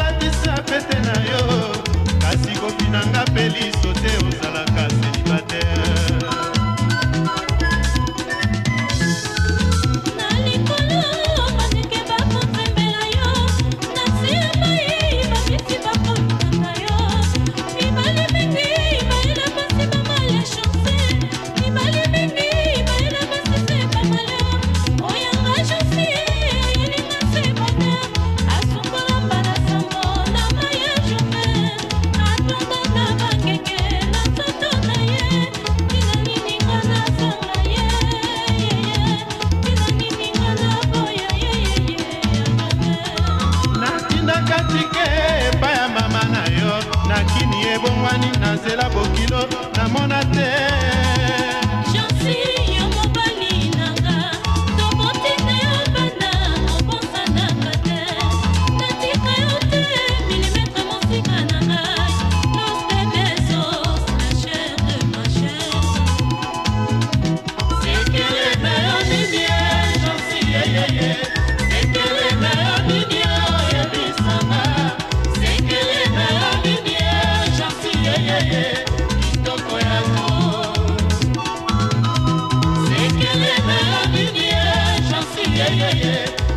elatisa pete na yo kasi kofinanga mpe liso te ozalaka yeah, yeah, yeah.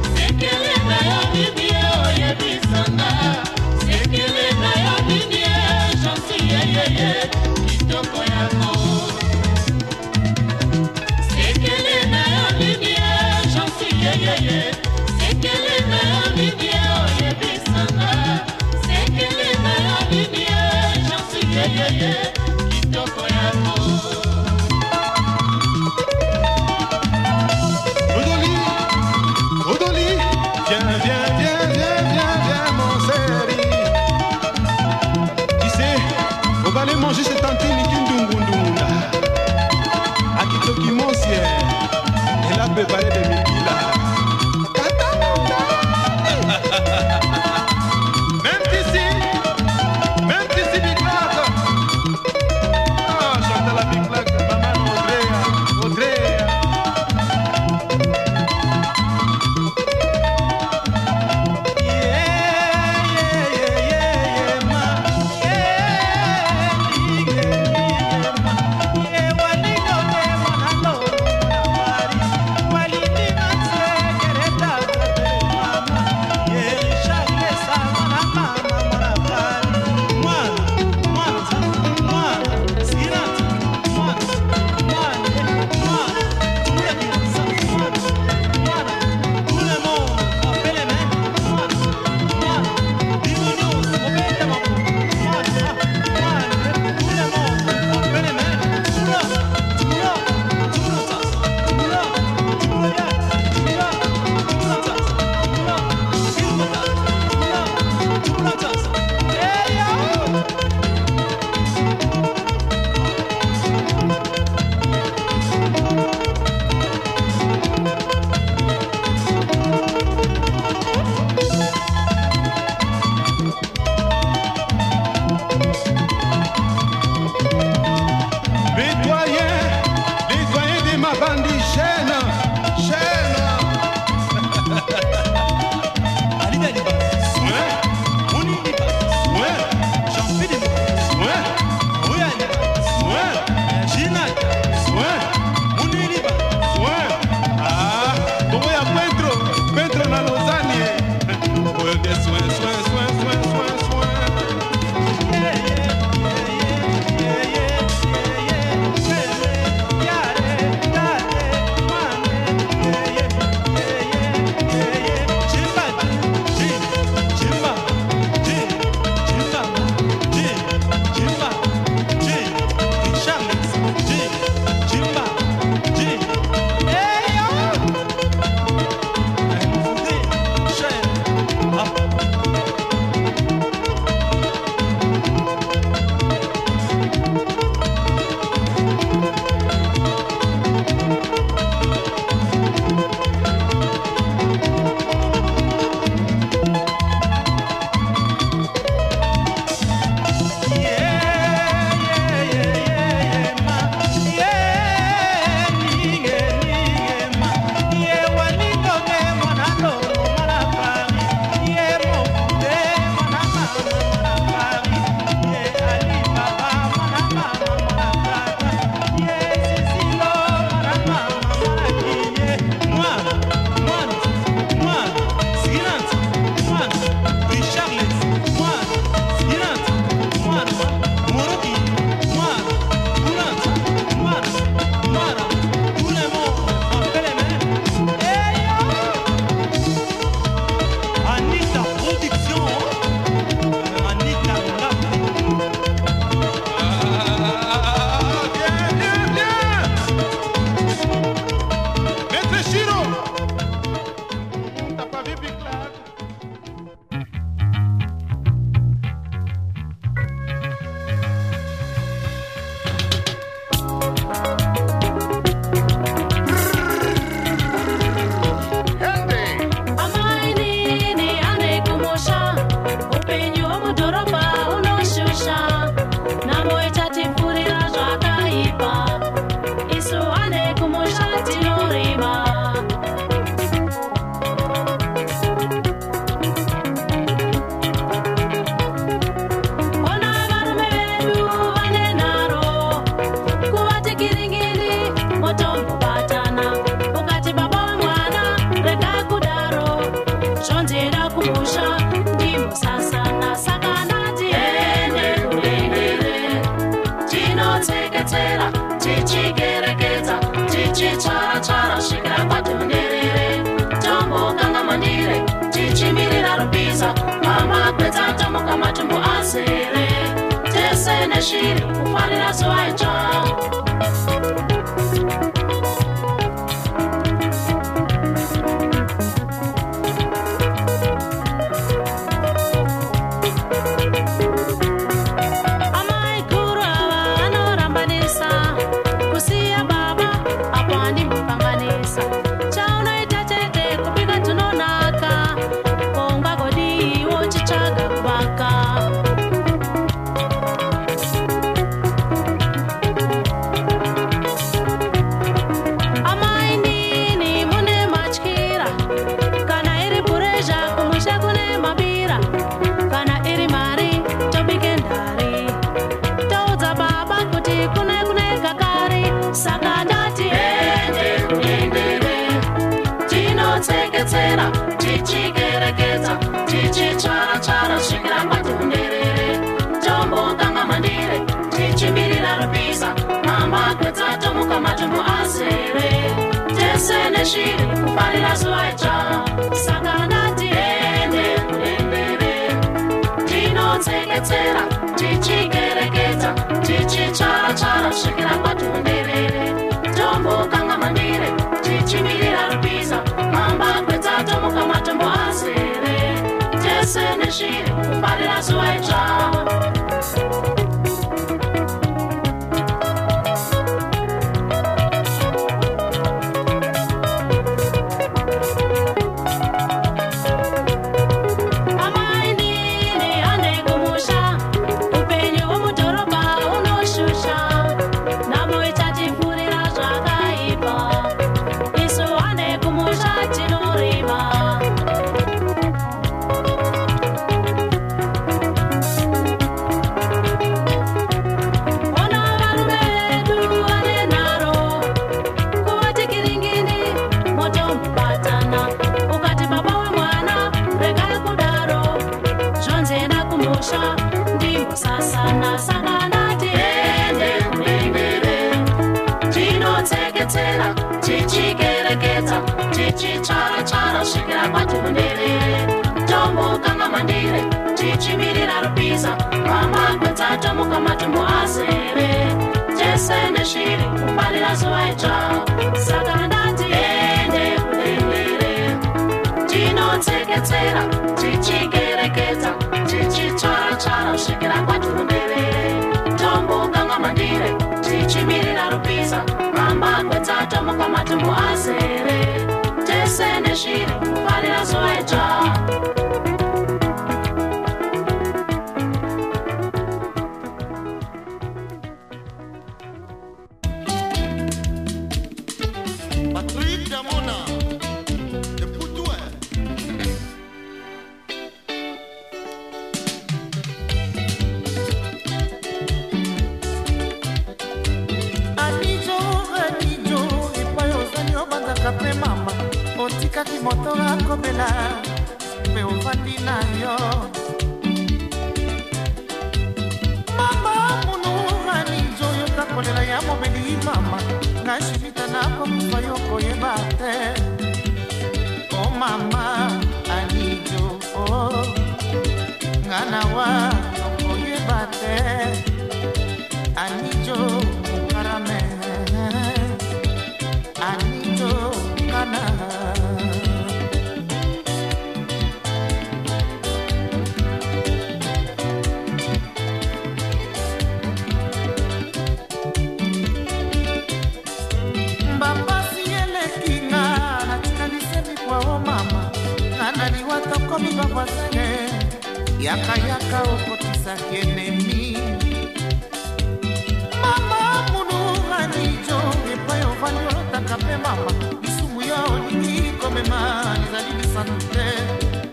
nte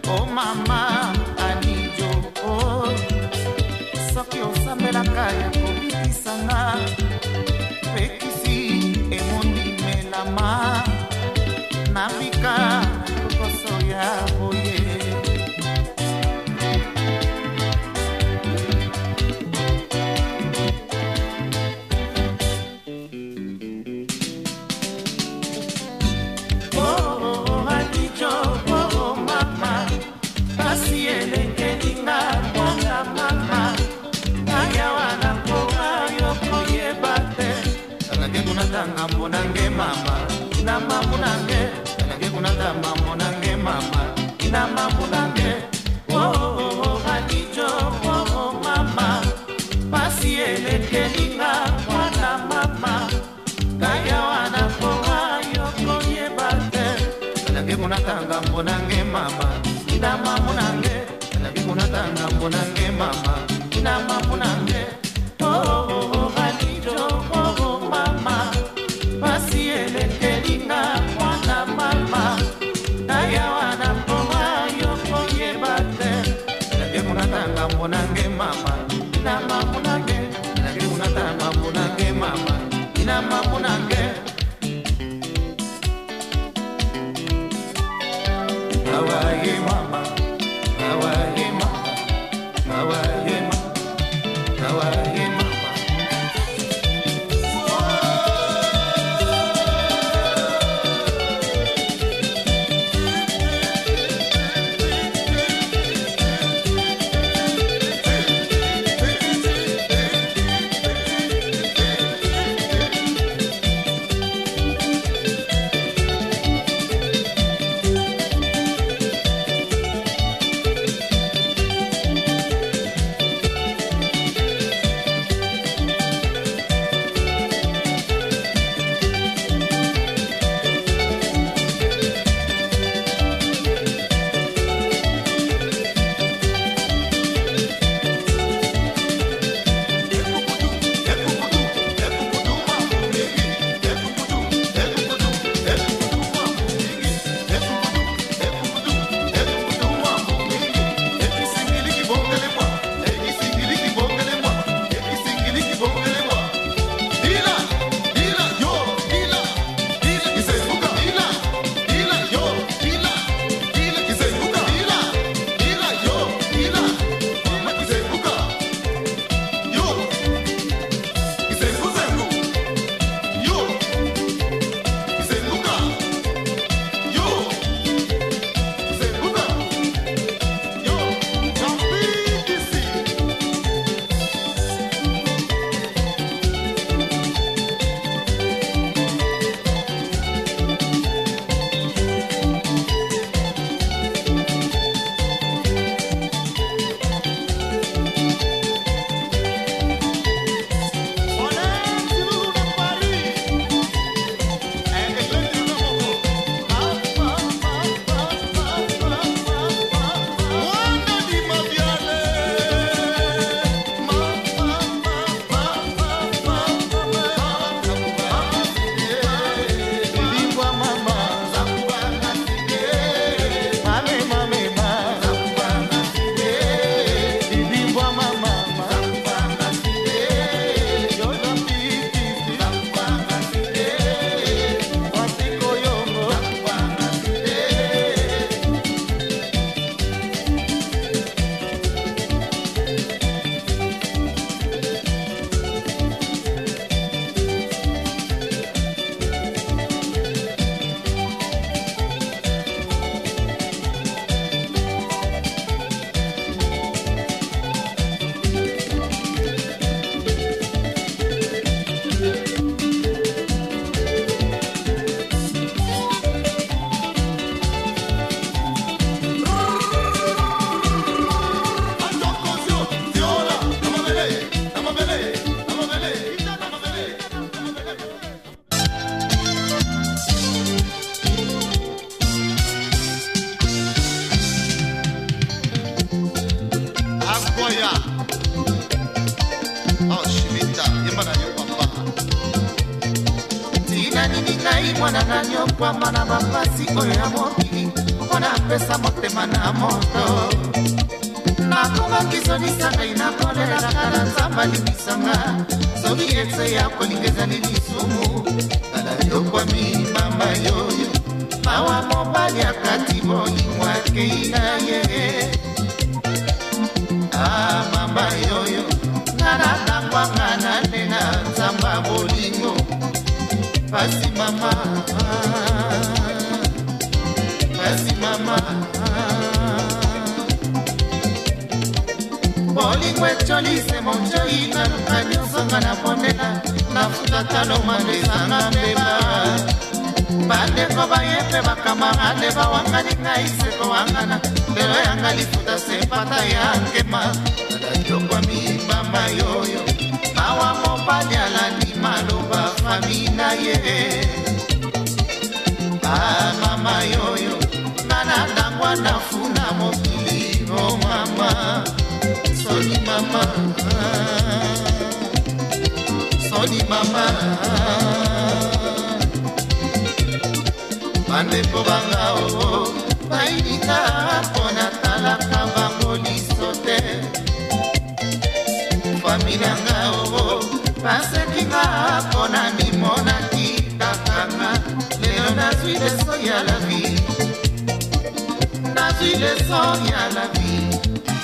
o oh mama anijo o oh. soki osambelaka ya kobikisanga pekisi emondimelama nabika na mambo na unata ngambonange mama inama munange inage unata ngambonange mama inama munange makwama na bapasi oyo ya mokili mpo na pesa motema na moto nakomakisolisa ngai nakolelaka na nzambe alimisanga soki ese ya kolinga ezali lisumu tala yokwami mama yoyo mawa mobali akati molimo akei na ye ah mama yoyo ngana nangwanga na nde na nzamba bolingo pasi mama ah. merci mama bolingo ecolise moncoi naluka nyonso nga na pondela nafutata lomano ezanga mbeba bandeko bayepe bakamarade bawangani ngai seko wangana mbelo yanga lifuta sepata ya nkema alakiokwa mibamba yoyo mawa mopali alandi maloba fami na ye amama ah, yoyo mama nafuna mokili o oh mama soni mama soni mama bandeko banga o oh, oh. bayinga mpona talaka bango liso te fami nanga o basekinga mpona nimonaki takanga lelo nazwi leso ya la vie Jésus, le sang y a la vie.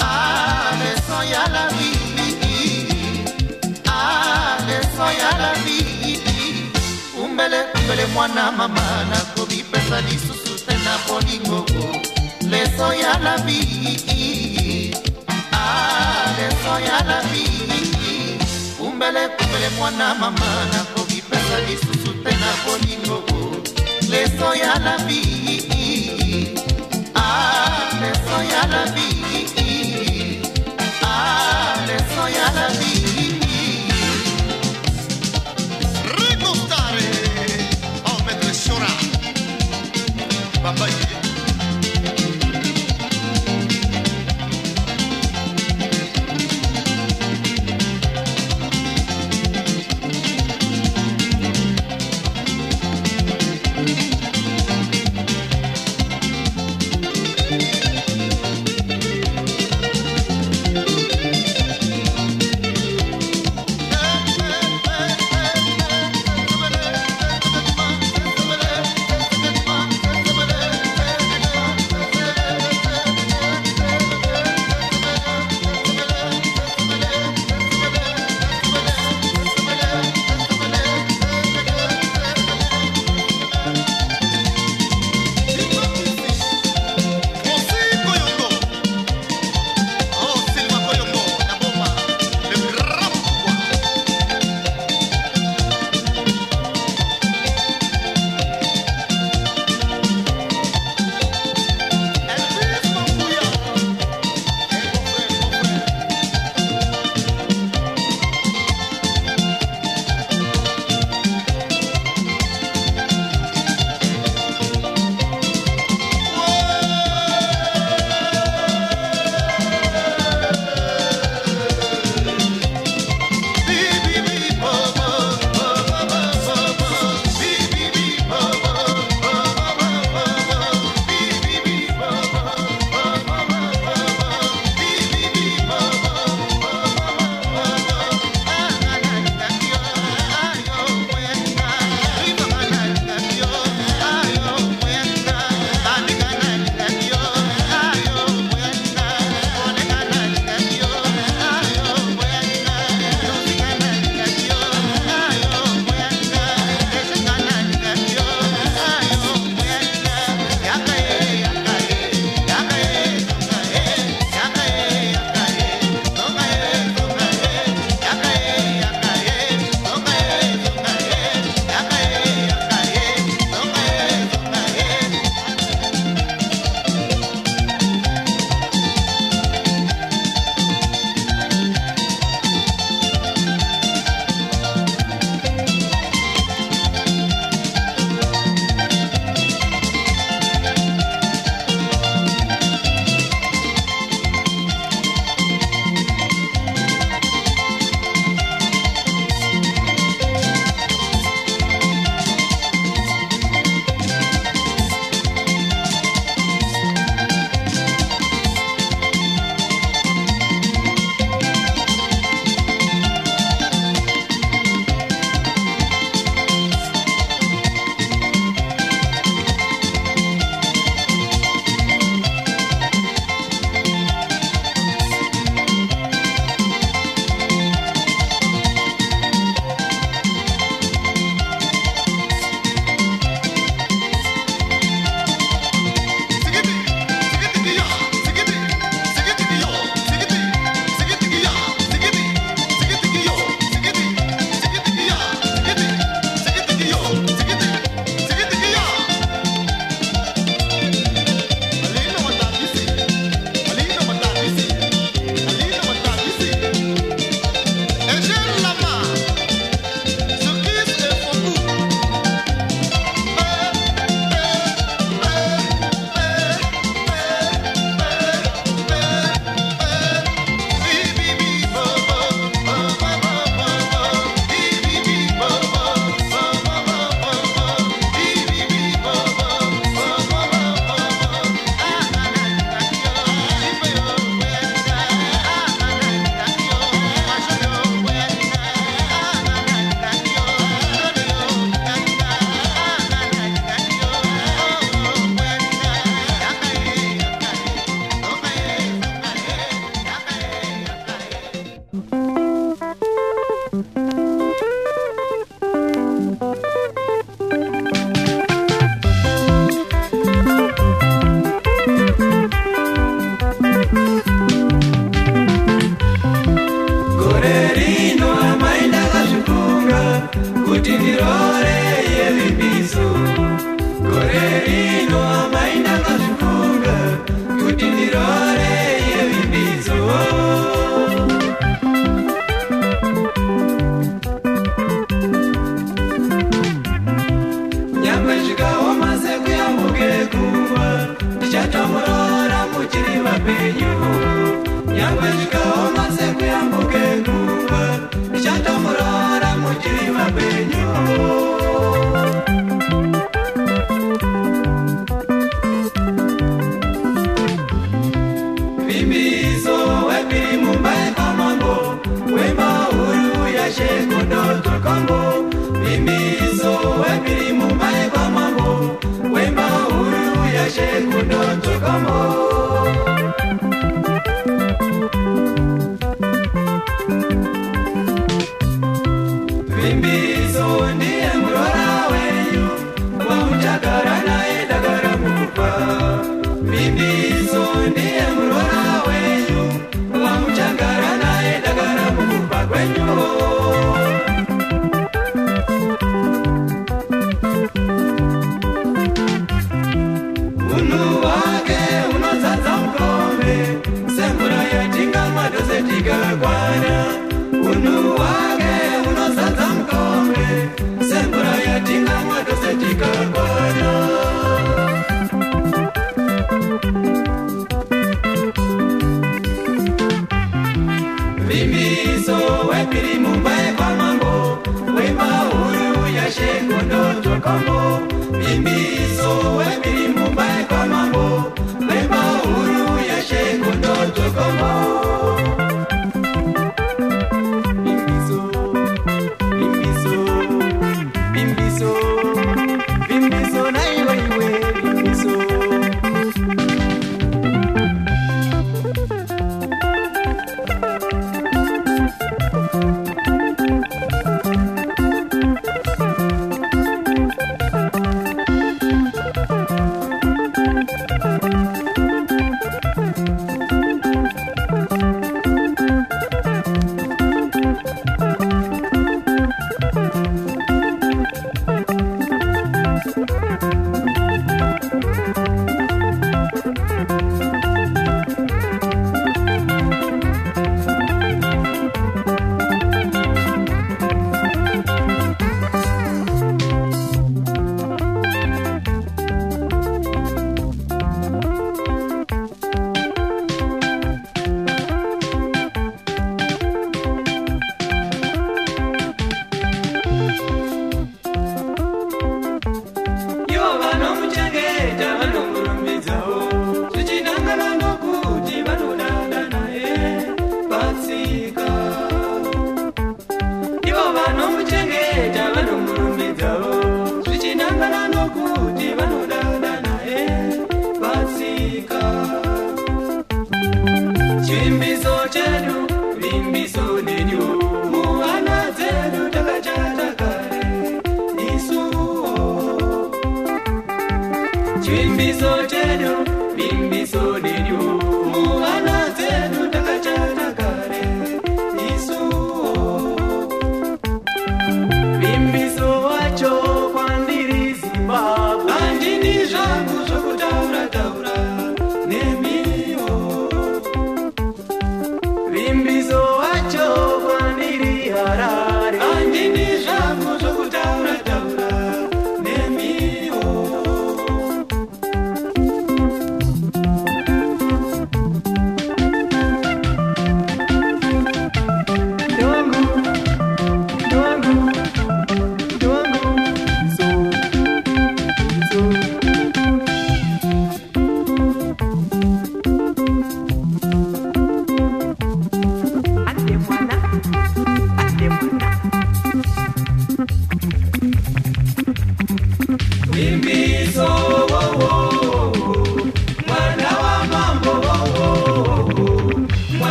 Ah, le sang y a la vie. Ah, le sang y a la vie. Umbele, umbele mwana mama nakobi pesa lisusu te na bolingo. Le sang y a la vie. Ah, le sang y a la vie. Umbele, umbele mwana mama nakobi pesa lisusu te na bolingo. Le sang y a la vie. son ya rabi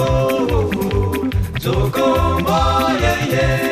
oh, oh, oh, oh